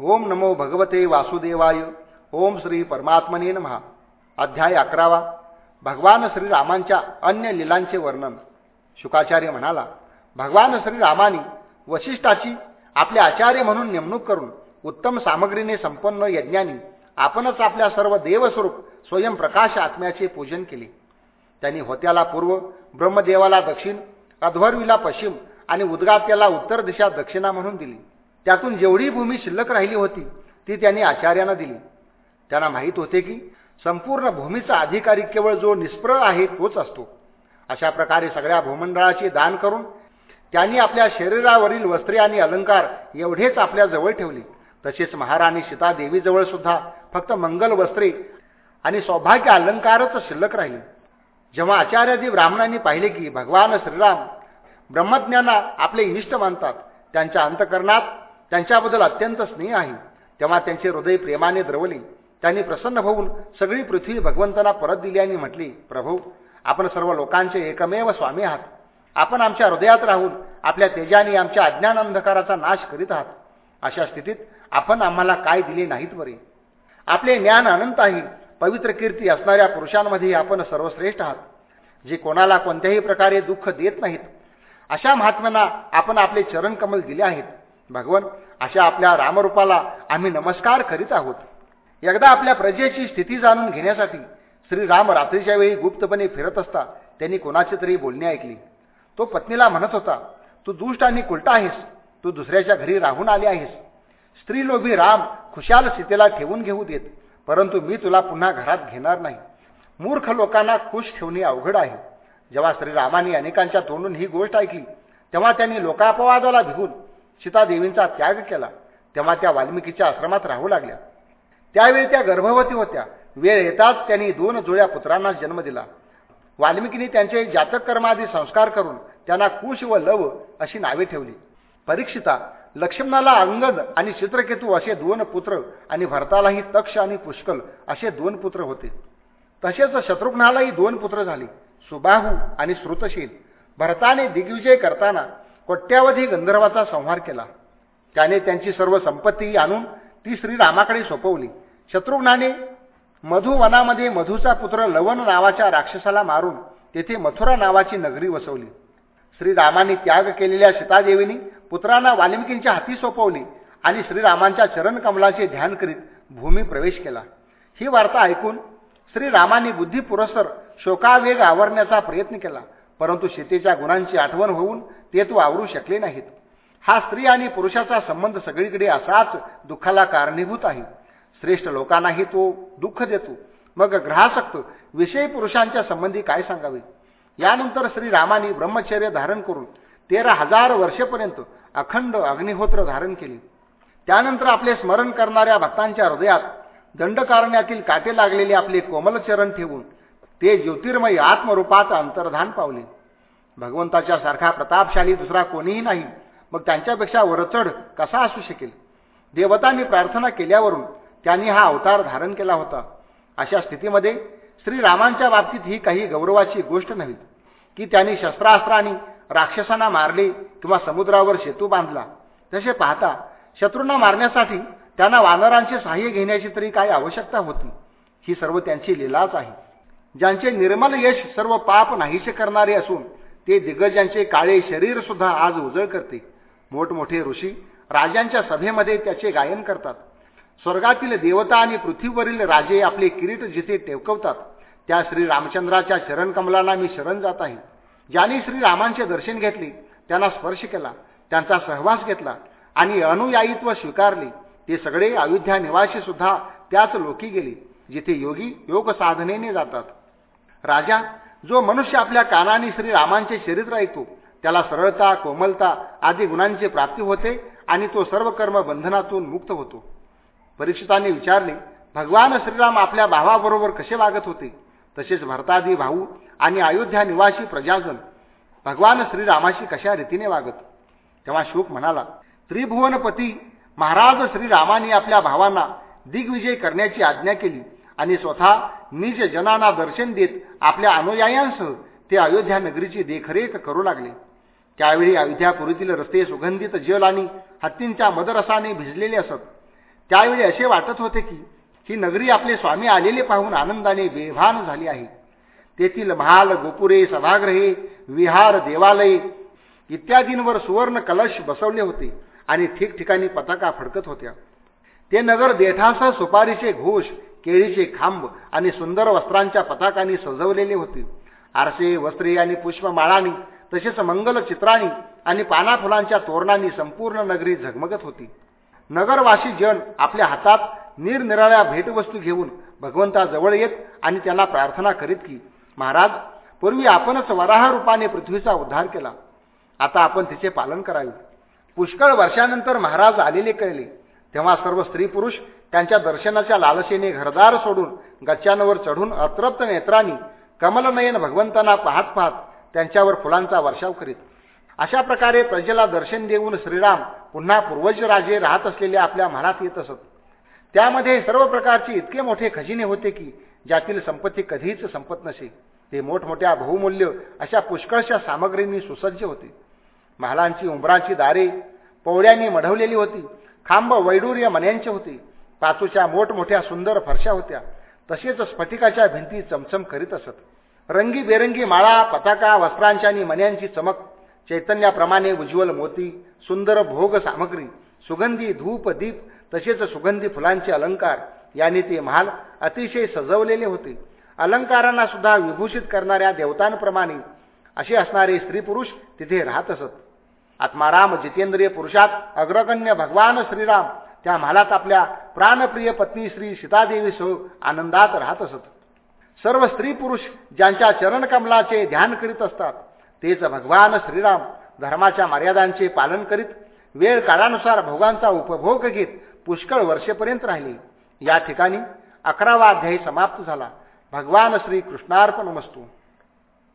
ओम नमो भगवते वासुदेवाय। ओम श्री परमात्मने महा अध्याय अकरावा. भगवान श्रीरामांच्या अन्य लिलांचे वर्णन. शुकाचार्य म्हणाला भगवान श्रीरामानी वशिष्ठाची आपले आचार्य म्हणून नेमणूक करून उत्तम सामग्रीने संपन्न यज्ञानी आपणच आपल्या सर्व देवस्वरूप स्वयंप्रकाश आत्म्याचे पूजन केले. त्यांनी होत्याला पूर्व ब्रह्मदेवाला दक्षिण अध्वर्वीला पश्चिम आणि उद्गात्याला उत्तर दिशा दक्षिणा म्हणून दिली. त्यातून जेवढी भूमी शिल्लक राहिली होती ती त्यांनी आचार्यांना दिली. त्यांना माहीत होते की संपूर्ण भूमीचा अधिकारी केवळ जो निष्प्रळ आहे तोच असतो. अशा प्रकारे सगळ्या भूमंडळाचे दान करून त्यांनी आपल्या शरीरावरील वस्त्रे आणि अलंकार एवढेच आपल्या जवळ ठेवले. तसेच महाराणी सीता देवीजवळ सुद्धा फक्त मंगल वस्त्रे आणि सौभाग्य अलंकारच शिल्लक राहिले. जेव्हा आचार्यजी ब्राह्मणांनी पाहिले की भगवान श्रीराम ब्रह्मज्ञाना आपले इष्ट मानतात त्यांच्या अंतकरणात त्यांच्याबद्दल अत्यंत स्नेह आहे. तेव्हा त्यांचे हृदय प्रेमाने द्रवले. त्यांनी प्रसन्न होऊन सगळी पृथ्वी भगवंतांना परत दिली आणि म्हटली प्रभू आपण सर्व लोकांचे एकमेव स्वामी आहात. आपण आमच्या हृदयात राहून आपल्या तेजाने आमच्या अज्ञान अंधकाराचा नाश करीत आहात. अशा स्थितीत आपण आम्हाला काय दिले नाहीत बरे? आपले ज्ञान अनंत आहे. पवित्र कीर्ती असणाऱ्या पुरुषांमध्ये आपण सर्वश्रेष्ठ आहात. जे कोणाला कोणत्याही प्रकारे दुःख देत नाहीत अशा महात्म्यांना आपण आपले चरणकमल दिले आहेत. भगवन अशा आपल्या रामरूपाला आम्ही नमस्कार करीत आहोत. एकदा आपल्या प्रजेची स्थिती जाणून घेण्यासाठी श्रीराम रात्रीच्या वेळी गुप्तपणे फिरत असता त्यांनी कोणाची तरी बोलणी ऐकली. तो पत्नीला म्हणत होता तू दुष्ट आणि कुलटा आहेस. तू दुसऱ्याच्या घरी राहून आले आहेस. स्त्रीलोभी राम खुशाल सीतेला ठेवून घेऊ देत परंतु मी तुला पुन्हा घरात घेणार नाही. मूर्ख लोकांना खुश ठेवणे अवघड आहे. जेव्हा श्रीरामाने अनेकांच्या तोंडून ही गोष्ट ऐकली तेव्हा त्यांनी लोकापवादाला भिगून सीतादेवींचा त्याग केला. तेव्हा त्या वाल्मिकीच्या आश्रमात राहू लागल्या. त्यावेळी त्या गर्भवती होत्या. वेळ येताच त्यांनी दोन जुळ्या पुत्रांना जन्म दिला. वाल्मिकीने त्यांचे जातक कर्मादी संस्कार करून त्यांना कुश व लव अशी नावे ठेवली. परीक्षिता लक्ष्मणाला अंगद आणि चित्रकेतू असे दोन पुत्र आणि भरतालाही तक्ष आणि पुष्कल असे दोन पुत्र होते. तसेच शत्रुघ्नालाही दोन पुत्र झाले. सुबाहू आणि श्रुतशील. भरताने दिग्विजय करताना कोट्यावधी गंधर्वाचा संहार केला. त्याने त्यांची सर्व संपत्ती आणून ती श्रीरामाकडे सोपवली. शत्रुघ्नाने मधुवनामध्ये मधूचा पुत्र लवण नावाच्या राक्षसाला मारून तेथे मथुरा नावाची नगरी वसवली. श्रीरामाने त्याग केलेल्या सीतादेवीनी पुत्रांना वाल्मिकींच्या हाती सोपवली आणि श्रीरामांच्या चरणकमलाचे ध्यान करीत भूमी प्रवेश केला. ही वार्ता ऐकून श्रीरामाने बुद्धी पुरस्सर शोकावेग आवरण्याचा प्रयत्न केला. परंतु सीतेच्या गुणांची आठवण होऊन ते तो आवरू शकले नाहीत. हा स्त्री आणि पुरुषाचा संबंध सगळीकडे असाच दुःखाला कारणीभूत आहे. श्रेष्ठ लोकांनाही तो दुःख देतो. मग ग्रहासक्त विषयी पुरुषांच्या संबंधी काय सांगावे? यानंतर श्रीरामाने ब्रह्मचर्य धारण करून तेरा हजार वर्षेपर्यंत अखंड अग्निहोत्र धारण केले. त्यानंतर आपले स्मरण करणाऱ्या भक्तांच्या हृदयात दंडकारण्यातील काटे लागलेले आपले कोमलचरण ठेवून ते ज्योतिर्मय आत्मरूपात अंतर्धान पावले. भगवंताच्या सारखा प्रतापशाली दुसरा कोणीही नाही. मग त्यांच्यापेक्षा वरचढ कसा असू शकेल? देवतांनी प्रार्थना केल्यावरून त्यांनी हा अवतार धारण केला होता. अशा स्थितीमध्ये श्रीरामांच्या बाबतीत ही काही गौरवाची गोष्ट नव्हे. की त्यांनी शस्त्रास्त्रांनी राक्षसांना मारले किंवा समुद्रावर सेतू बांधला. तसे पाहता शत्रूंना मारण्यासाठी त्यांना वानरांचे सहाय्य घेण्याची तरी काय आवश्यकता होती. ही सर्व त्यांची लिलाच आहे. ज्यांचे निर्मल यश सर्व पाप नाहीसे करणारे असून ते दिग्गजांचे काळे शरीर सुद्धा आज उजळ करते मोठमोठे ऋषी राजांच्या सभेमध्ये त्याचे गायन करतात. स्वर्गातील देवता आणि पृथ्वीवरील राजे आपले किरीट जिथे टेवकवतात त्या श्री रामचंद्राच्या शरणकमलांना मी शरण जात आहे. ज्यांनी श्रीरामांचे दर्शन घेतले त्यांना स्पर्श केला त्यांचा सहवास घेतला आणि अनुयायित्व स्वीकारले ते सगळे अयोध्या निवासी सुद्धा त्याच लोकी गेले जिथे योगी योग साधनेने जातात. राजा जो मनुष्य आपल्या कानाने श्रीरामांचे चरित्र ऐकतो त्याला सरळता कोमलता आदी गुणांची प्राप्ती होते आणि तो सर्व कर्म बंधनातून मुक्त होतो. परीक्षितांनी विचारले भगवान श्रीराम आपल्या भावाबरोबर कसे वागत होते? तसेच भरतादी भाऊ आणि अयोध्या निवासी प्रजाजन भगवान श्रीरामाशी कशा रीतीने वागत? तेव्हा शोक म्हणाला त्रिभुवनपती महाराज श्रीरामाने आपल्या भावांना दिग्विजय करण्याची आज्ञा केली आणि स्वतः निज जनांना दर्शन देत आपल्या अनुयायांसह ते अयोध्या नगरीची देखरेख करू लागले. त्यावेळी अयोध्यापुरीतील रस्ते सुगंधित जल आणि हत्तींच्या मदरसाने भिजलेले असत. त्यावेळी असे वाटत होते की ही नगरी आपले स्वामी आलेले पाहून आनंदाने बेभान झाली आहे. तेथील महाल गोपुरे सभागृहे विहार देवालये इत्यादींवर सुवर्ण कलश बसवले होते आणि ठिकठिकाणी पताका फडकत होत्या. ते नगर देठासह सुपारीचे घोष केळीचे खांब आणि सुंदर वस्त्रांच्या पताकांनी सजवलेले होते. आरसे वस्त्रे आणि पुष्पमाळांनी तसेच मंगल चित्रांनी आणि पानाफुलांच्या तोरणांनी संपूर्ण नगरी झगमगत होती. नगरवासी जन आपल्या हातात निरनिराळ्या भेटवस्तू घेऊन भगवंताजवळ येत आणि त्यांना प्रार्थना करीत की महाराज पूर्वी आपणच वराह रूपाने पृथ्वीचा उद्धार केला. आता आपण तिचे पालन करावे. पुष्कळ वर्षानंतर महाराज आलेले कळले. तेव्हा सर्व स्त्री पुरुष त्यांच्या दर्शनाच्या लालसेने घरदार सोडून गच्च्यांवर चढून अतृप्त नेत्रांनी कमलनयन भगवंतांना पाहत पाहत त्यांच्यावर फुलांचा वर्षाव करीत. अशा प्रकारे प्रजेला दर्शन देऊन श्रीराम पुन्हा पूर्वज राजे राहत असलेल्या आपल्या महालात येत असत. त्यामध्ये सर्व प्रकारचे इतके मोठे खजिने होते की ज्यातील संपत्ती कधीच संपत नसे. ते मोठमोठ्या बहुमूल्य अशा पुष्कळशा सामग्रींनी सुसज्ज होते. महालांची उंबरांची दारे पोवळ्यांनी मढवलेली होती. खांब वैडूर्य मन्यांचे होते. पाचूच्या मोठमोठ्या सुंदर फरशा होत्या. तसेच स्फटिकाच्या भिंती चमचम करीत असत. रंगीबेरंगी माळा पताका वस्त्रांच्या आणि मन्यांची चमक चैतन्याप्रमाणे उज्ज्वल मोती सुंदर भोग सामग्री सुगंधी धूप दीप तसेच सुगंधी फुलांचे अलंकार यांनी ते महाल अतिशय सजवलेले होते. अलंकारांना सुद्धा विभूषित करणाऱ्या देवतांप्रमाणे असे असणारे स्त्री पुरुष तिथे राहत असत. आत्माराम जितेंद्रिय पुरुषात अग्रगण्य भगवान श्रीराम. त्या महालात आपल्या प्राणप्रिय पत्नी श्री सीतादेवी सह आनंदात राहत असत. सर्व स्त्री पुरुष ज्यांच्या चरणकमलाचे ध्यान करीत असतात तेच भगवान श्रीराम धर्माच्या मर्यादांचे पालन करीत वेळ काळानुसार भोगांचा उपभोग घेत पुष्कळ वर्षेपर्यंत राहिले. या ठिकाणी अकरावा अध्यायी समाप्त झाला. भगवान श्री कृष्णार्पण वस्तू